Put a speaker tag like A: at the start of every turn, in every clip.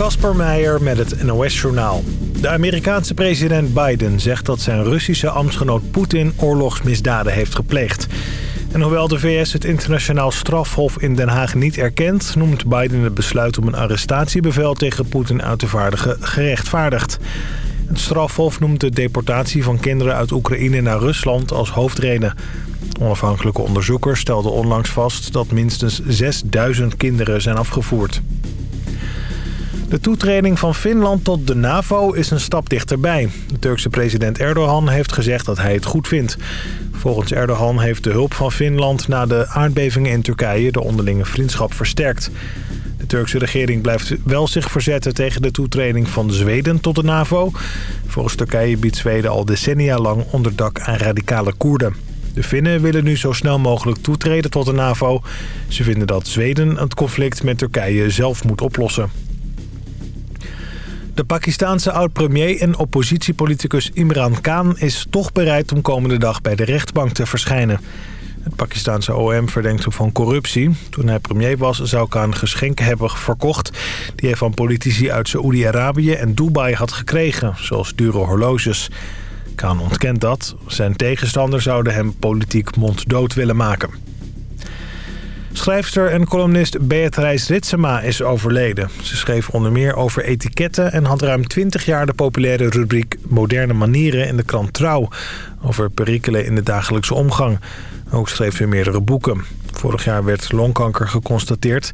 A: Kasper Meijer met het NOS-journaal. De Amerikaanse president Biden zegt dat zijn Russische ambtsgenoot Poetin oorlogsmisdaden heeft gepleegd. En hoewel de VS het internationaal strafhof in Den Haag niet erkent... noemt Biden het besluit om een arrestatiebevel tegen Poetin uit te vaardigen gerechtvaardigd. Het strafhof noemt de deportatie van kinderen uit Oekraïne naar Rusland als hoofdreden. Onafhankelijke onderzoekers stelden onlangs vast dat minstens 6000 kinderen zijn afgevoerd. De toetreding van Finland tot de NAVO is een stap dichterbij. De Turkse president Erdogan heeft gezegd dat hij het goed vindt. Volgens Erdogan heeft de hulp van Finland na de aardbevingen in Turkije de onderlinge vriendschap versterkt. De Turkse regering blijft wel zich verzetten tegen de toetreding van Zweden tot de NAVO. Volgens Turkije biedt Zweden al decennia lang onderdak aan radicale Koerden. De Finnen willen nu zo snel mogelijk toetreden tot de NAVO. Ze vinden dat Zweden het conflict met Turkije zelf moet oplossen. De Pakistaanse oud-premier en oppositiepoliticus Imran Khan is toch bereid om komende dag bij de rechtbank te verschijnen. Het Pakistaanse OM verdenkt hem van corruptie. Toen hij premier was zou Khan geschenken hebben verkocht... die hij van politici uit Saoedi-Arabië en Dubai had gekregen, zoals dure horloges. Khan ontkent dat. Zijn tegenstanders zouden hem politiek monddood willen maken. Schrijfster en columnist Beatrice Ritsema is overleden. Ze schreef onder meer over etiketten en had ruim 20 jaar de populaire rubriek Moderne Manieren in de krant Trouw. Over perikelen in de dagelijkse omgang. Ook schreef ze meerdere boeken. Vorig jaar werd longkanker geconstateerd.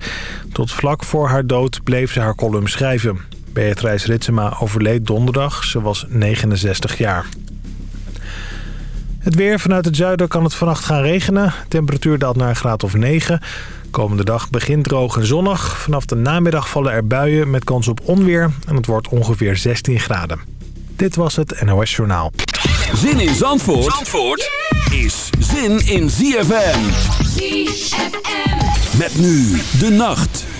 A: Tot vlak voor haar dood bleef ze haar column schrijven. Beatrice Ritsema overleed donderdag. Ze was 69 jaar. Het weer vanuit het zuiden kan het vannacht gaan regenen. Temperatuur daalt naar een graad of 9. Komende dag begint droog en zonnig. Vanaf de namiddag vallen er buien met kans op onweer. En het wordt ongeveer 16 graden. Dit was het NOS Journaal.
B: Zin in Zandvoort, Zandvoort is zin in ZFM. ZFM. Met nu de nacht.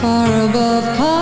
C: Far above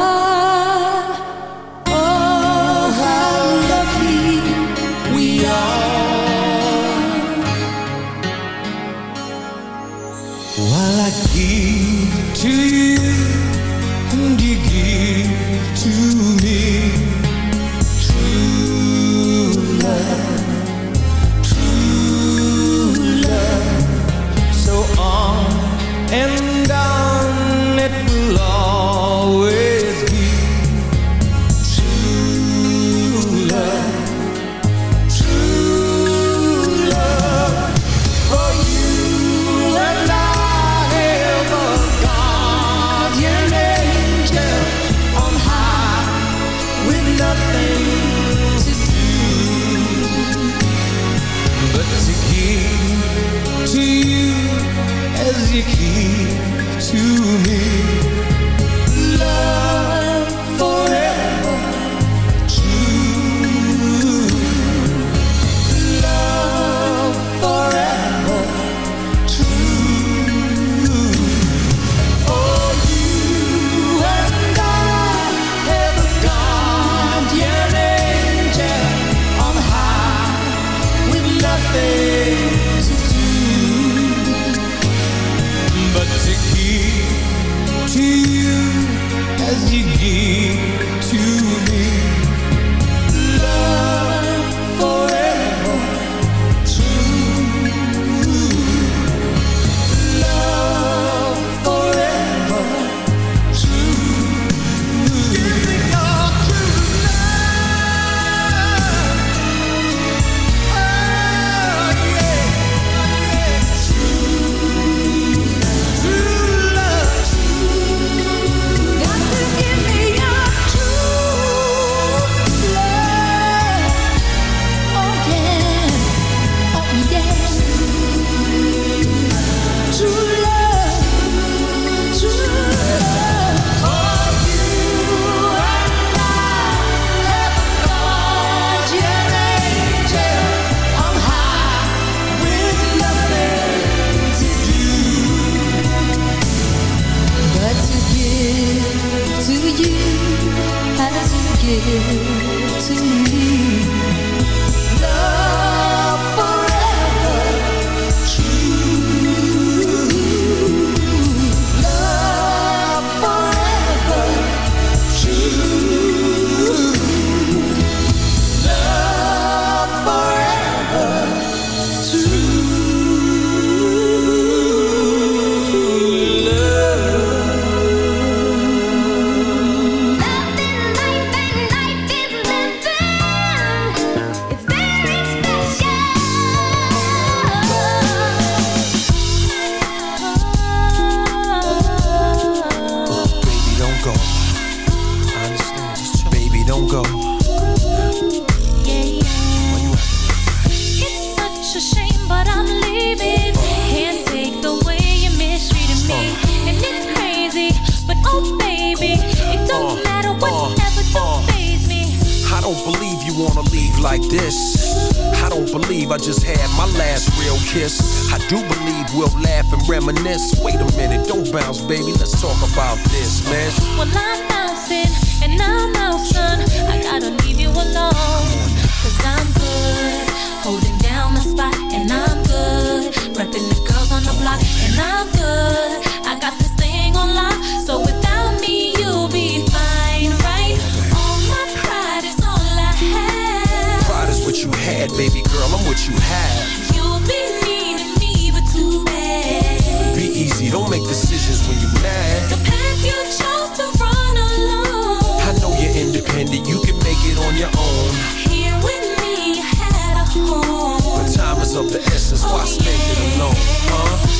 D: bounce, baby. Let's talk about this, man.
E: Well, I'm bouncing and I'm out, son. I gotta leave you alone. Cause I'm good. Holding down the spot and I'm good. Repping the girls on the block and I'm good. I got this thing on lock. So without me, you'll be fine, right? All my pride is all I have.
D: Pride is what you had, baby girl. I'm what you have.
E: You'll be needing me, but too bad.
D: Be easy, don't make decisions when you're mad.
E: The path you chose to run alone.
D: I know you're independent, you can make it on your own.
E: Here with me, you had a home.
D: But time is of the essence, why
E: Oh,
D: spend it alone, huh?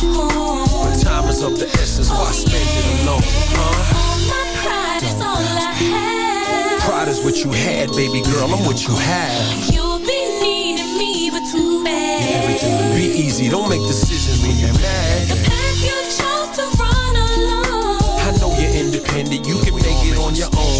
D: But time is of the essence, why oh, spend it alone, huh?
E: All my pride is all I have.
D: Pride is what you had, baby girl, I'm what you have.
E: You'll be needing me, but too bad.
D: Be easy, don't make decisions when you're
E: The path you chose to run alone.
D: I know you're independent, you can make it on your own.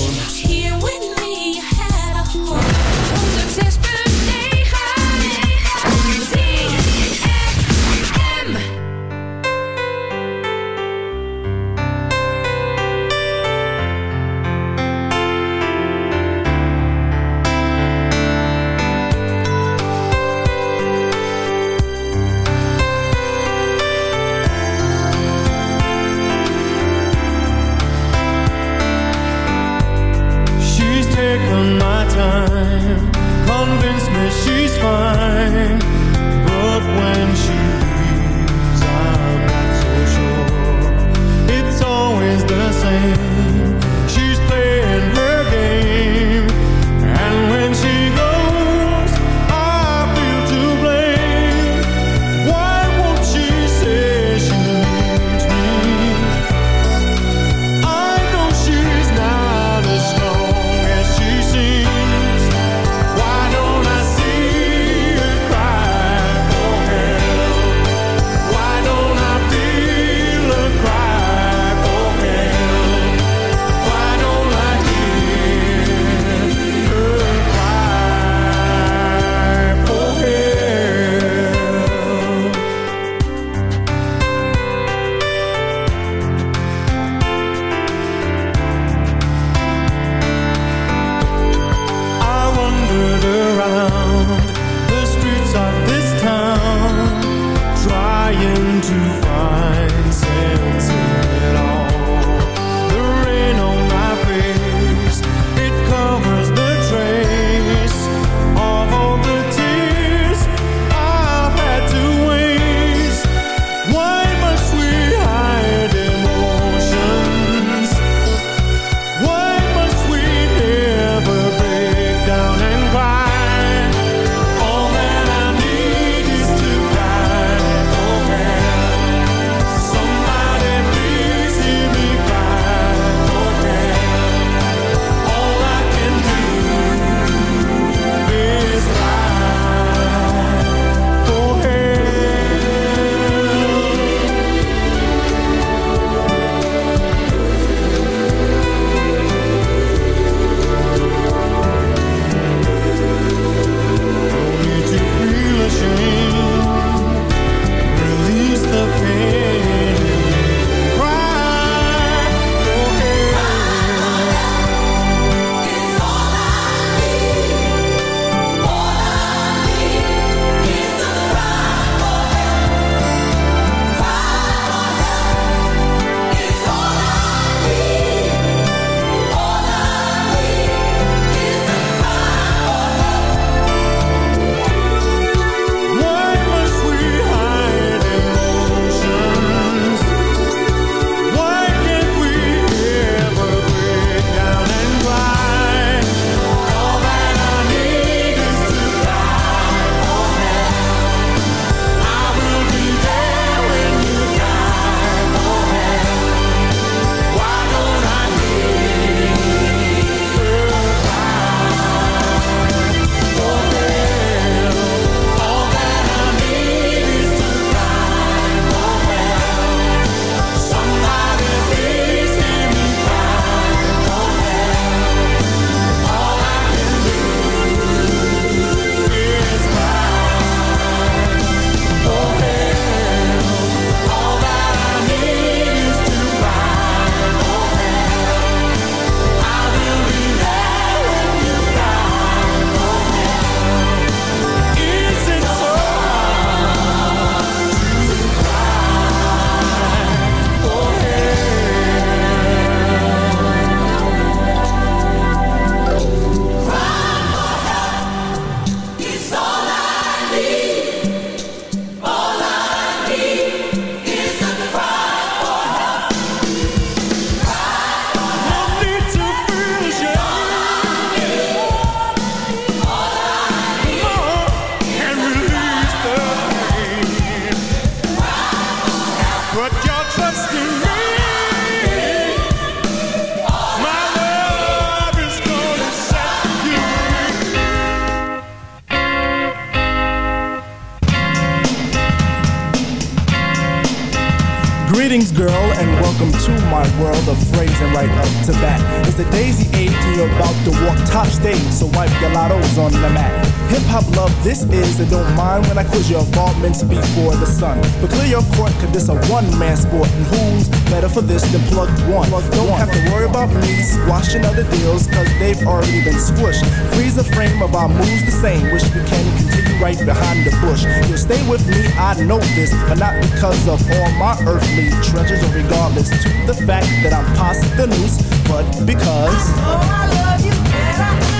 F: On the mat. Hip hop love this is, and don't mind when I quiz your involvements before the sun. But clear your court, cause this a one man sport, and who's better for this than plug one? Plug don't one. have to worry about me squashing other deals, cause they've already been squished. Freeze the frame of our moves the same, wish we can continue right behind the bush. You'll stay with me, I know this, but not because of all my earthly treasures, or regardless to the fact that I'm past the noose, but because. Oh, I love you better. cut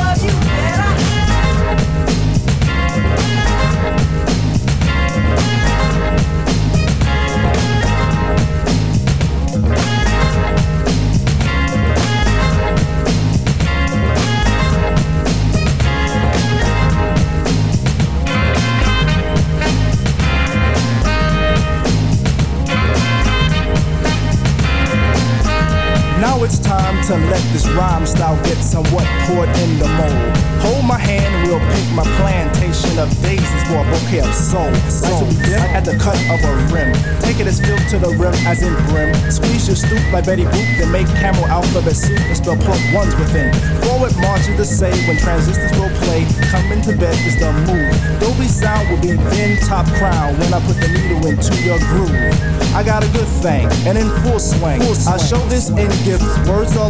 F: To let this rhyme style get somewhat poured in the mold. Hold my hand and we'll pick my plantation of daisies for a bouquet of soul. So dip at the cut of a rim. Take it as filled to the rim as in brim. Squeeze your stoop like Betty Boop, then make camel alphabet soup and spell plug ones within. Forward march is the say when transistors will play. Come into bed is the move. Dolby sound will be then top crown when I put the needle into your groove. I got a good thing and in full swing. Full swing. I show this in gifts, words are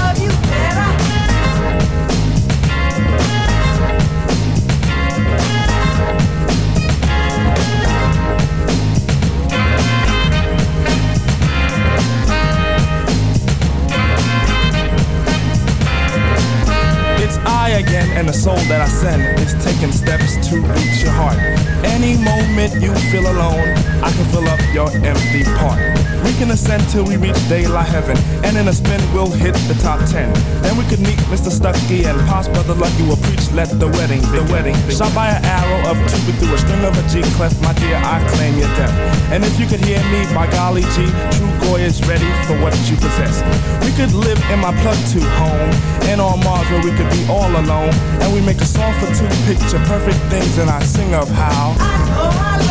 F: And the soul that I send is taking steps to reach your heart. Any moment you feel alone, I can fill up your empty part. We can ascend till we reach daylight heaven, and in a spin we'll hit the top ten. Then we could meet Mr. Stucky and Pops Brother Lucky will preach. Let the wedding, the wedding, shot by an arrow of Cupid through a string of a G clef. My dear, I claim your death. And if you could hear me, by golly G, true Goy is ready for what you possess. We could live in my plug two home, and on Mars where we could be all alone, and we make a song for two picture perfect things, and I sing of how. I know I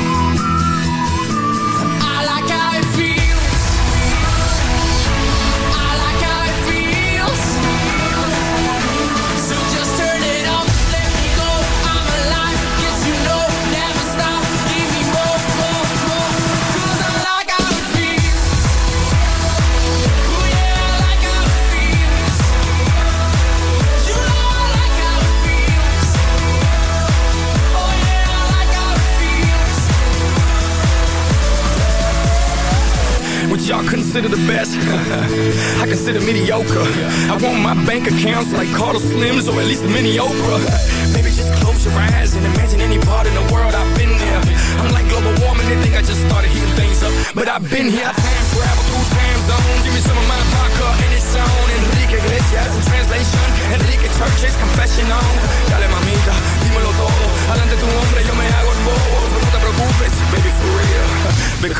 G: Consider the best? I consider mediocre. I want my bank accounts like Carlos Slims or at least a mini Oprah. Maybe just close your eyes and imagine any part in the world I've been there. I'm like global warming, they think I just started heating things up. But I've been here, I time travel through time zones. Give me some of my vodka and it's on. Enrique Iglesias in translation. Enrique Church's confession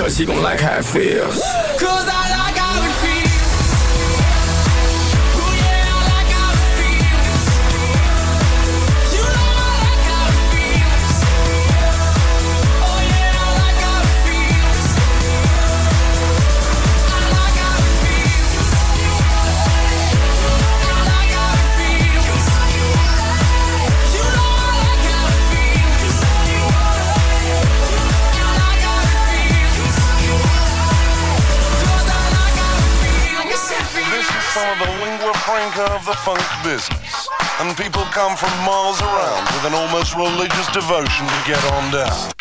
G: Because she gon' like how it feels.
H: Cause I like
I: Of the lingua franca of the funk business. And people come from miles around with an almost religious devotion to get on down.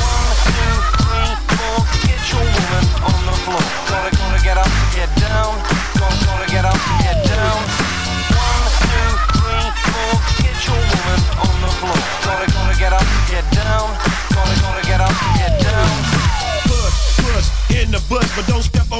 J: But don't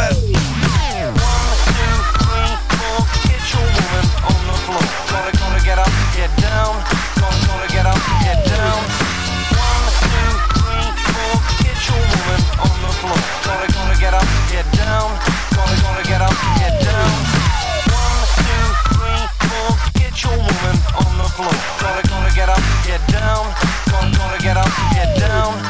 J: that.
I: One, two, three, four, get your woman on the floor. Gotta, gonna get up, get down. Gonna, gonna get up, get down.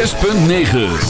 B: 106.9